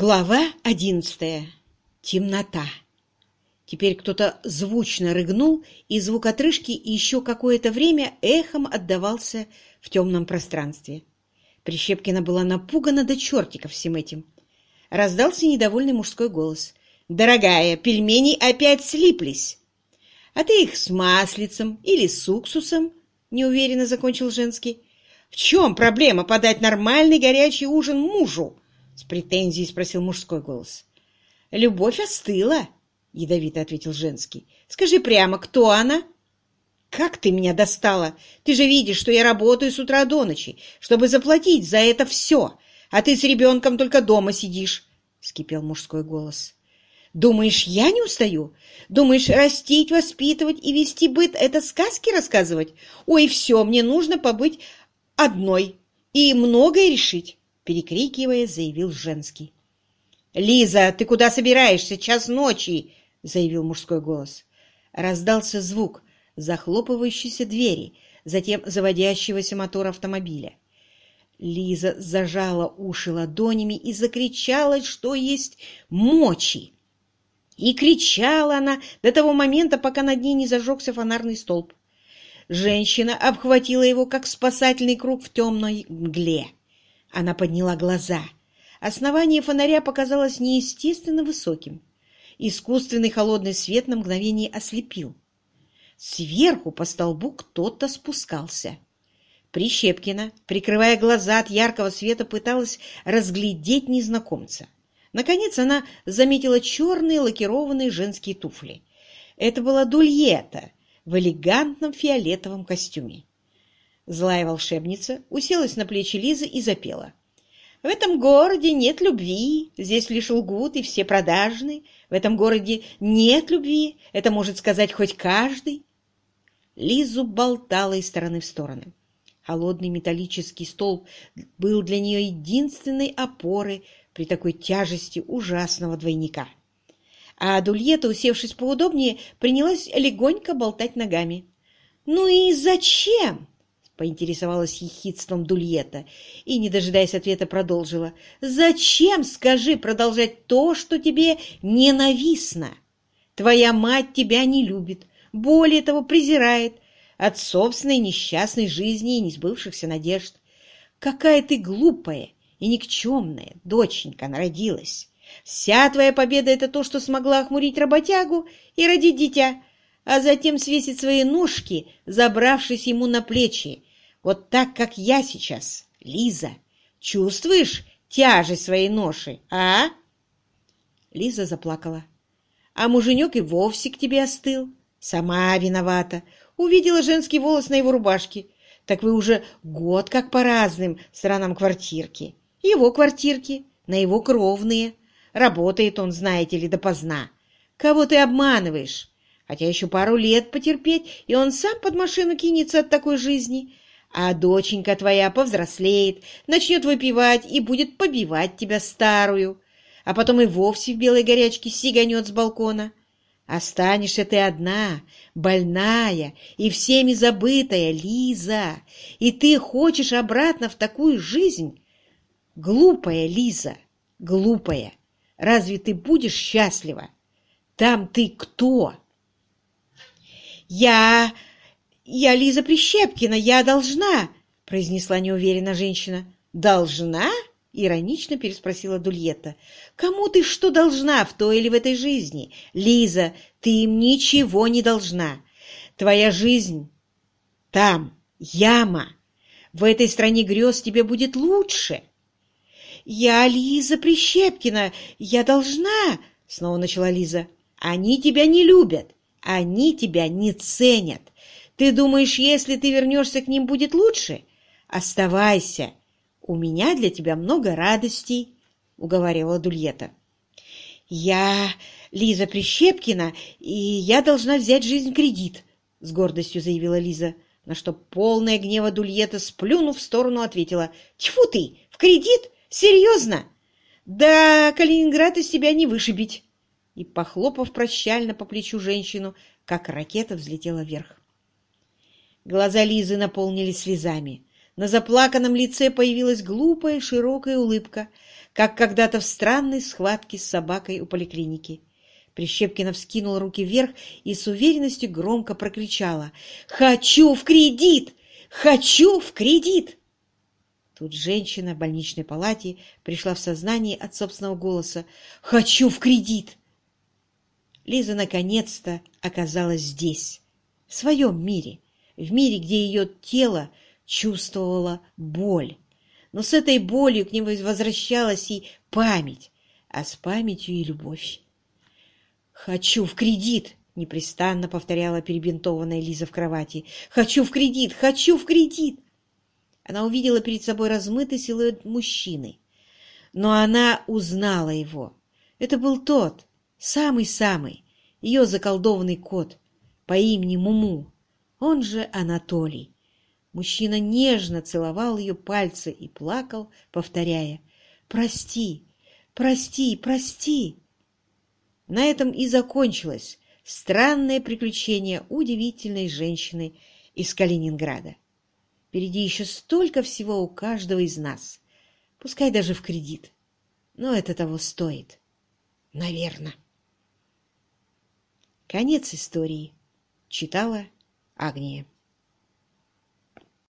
Глава одиннадцатая. Темнота. Теперь кто-то звучно рыгнул, и звук отрыжки еще какое-то время эхом отдавался в темном пространстве. Прищепкина была напугана до чертиков всем этим. Раздался недовольный мужской голос. «Дорогая, пельмени опять слиплись!» «А ты их с маслицем или с уксусом?» — неуверенно закончил женский. «В чем проблема подать нормальный горячий ужин мужу?» С претензией спросил мужской голос. «Любовь остыла», — ядовито ответил женский. «Скажи прямо, кто она?» «Как ты меня достала? Ты же видишь, что я работаю с утра до ночи, чтобы заплатить за это все, а ты с ребенком только дома сидишь», — вскипел мужской голос. «Думаешь, я не устаю? Думаешь, растить, воспитывать и вести быт — это сказки рассказывать? Ой, все, мне нужно побыть одной и многое решить перекрикивая, заявил женский. «Лиза, ты куда собираешься? Час ночи!» — заявил мужской голос. Раздался звук захлопывающейся двери, затем заводящегося мотора автомобиля. Лиза зажала уши ладонями и закричала, что есть мочи. И кричала она до того момента, пока над ней не зажегся фонарный столб. Женщина обхватила его, как спасательный круг в темной мгле. Она подняла глаза. Основание фонаря показалось неестественно высоким. Искусственный холодный свет на мгновение ослепил. Сверху по столбу кто-то спускался. Прищепкина, прикрывая глаза от яркого света, пыталась разглядеть незнакомца. Наконец она заметила черные лакированные женские туфли. Это была Дульета в элегантном фиолетовом костюме. Злая волшебница уселась на плечи Лизы и запела. «В этом городе нет любви, здесь лишь лгут и все продажны. В этом городе нет любви, это может сказать хоть каждый». Лизу болтала из стороны в стороны. Холодный металлический столб был для нее единственной опорой при такой тяжести ужасного двойника. А Дульета, усевшись поудобнее, принялась легонько болтать ногами. «Ну и зачем?» Поинтересовалась ехидством Дульета и, не дожидаясь ответа, продолжила. «Зачем, скажи, продолжать то, что тебе ненавистно? Твоя мать тебя не любит, более того, презирает от собственной несчастной жизни и несбывшихся надежд. Какая ты глупая и никчемная доченька народилась! Вся твоя победа — это то, что смогла охмурить работягу и родить дитя, а затем свесить свои ножки, забравшись ему на плечи, вот так, как я сейчас, Лиза. Чувствуешь тяжесть своей ноши, а? Лиза заплакала. А муженек и вовсе к тебе остыл. Сама виновата. Увидела женский волос на его рубашке. Так вы уже год как по разным сторонам квартирки. Его квартирки, на его кровные. Работает он, знаете ли, допоздна. Кого ты обманываешь? Хотя еще пару лет потерпеть, и он сам под машину кинется от такой жизни а доченька твоя повзрослеет, начнет выпивать и будет побивать тебя старую, а потом и вовсе в белой горячке сиганет с балкона. Останешься ты одна, больная и всеми забытая, Лиза, и ты хочешь обратно в такую жизнь? Глупая, Лиза, глупая, разве ты будешь счастлива? Там ты кто? Я «Я Лиза Прищепкина, я должна!» — произнесла неуверенно женщина. «Должна?» — иронично переспросила Дульетта. «Кому ты что должна в той или в этой жизни? Лиза, ты им ничего не должна. Твоя жизнь там, яма. В этой стране грез тебе будет лучше». «Я Лиза Прищепкина, я должна!» — снова начала Лиза. «Они тебя не любят, они тебя не ценят. Ты думаешь, если ты вернешься к ним, будет лучше? Оставайся. У меня для тебя много радостей, — уговаривала Дульета. Я Лиза Прищепкина, и я должна взять жизнь кредит, — с гордостью заявила Лиза, на что полная гнева Дульета, сплюнув в сторону, ответила. Тьфу ты! В кредит? Серьезно? Да, Калининград из тебя не вышибить. И, похлопав прощально по плечу женщину, как ракета взлетела вверх. Глаза Лизы наполнились слезами. На заплаканном лице появилась глупая широкая улыбка. как когда-то в странной схватке с собакой у поликлиники. Прищепкина вскинула руки вверх и с уверенностью громко прокричала «Хочу в кредит! Хочу в кредит!» Тут женщина в больничной палате пришла в сознание от собственного голоса «Хочу в кредит!» Лиза наконец-то оказалась здесь, в своем мире, в мире, где ее тело чувствовало боль. Но с этой болью к нему возвращалась и память, а с памятью и любовь. «Хочу в кредит!» — непрестанно повторяла перебинтованная Лиза в кровати. «Хочу в кредит! Хочу в кредит!» Она увидела перед собой размытый силуэт мужчины. Но она узнала его. Это был тот, самый-самый, ее заколдованный кот по имени Муму, он же Анатолий. Мужчина нежно целовал ее пальцы и плакал, повторяя «Прости, прости, прости!» На этом и закончилось странное приключение удивительной женщины из Калининграда. Впереди еще столько всего у каждого из нас, пускай даже в кредит, но это того стоит. Наверное. Конец истории. Читала Агния.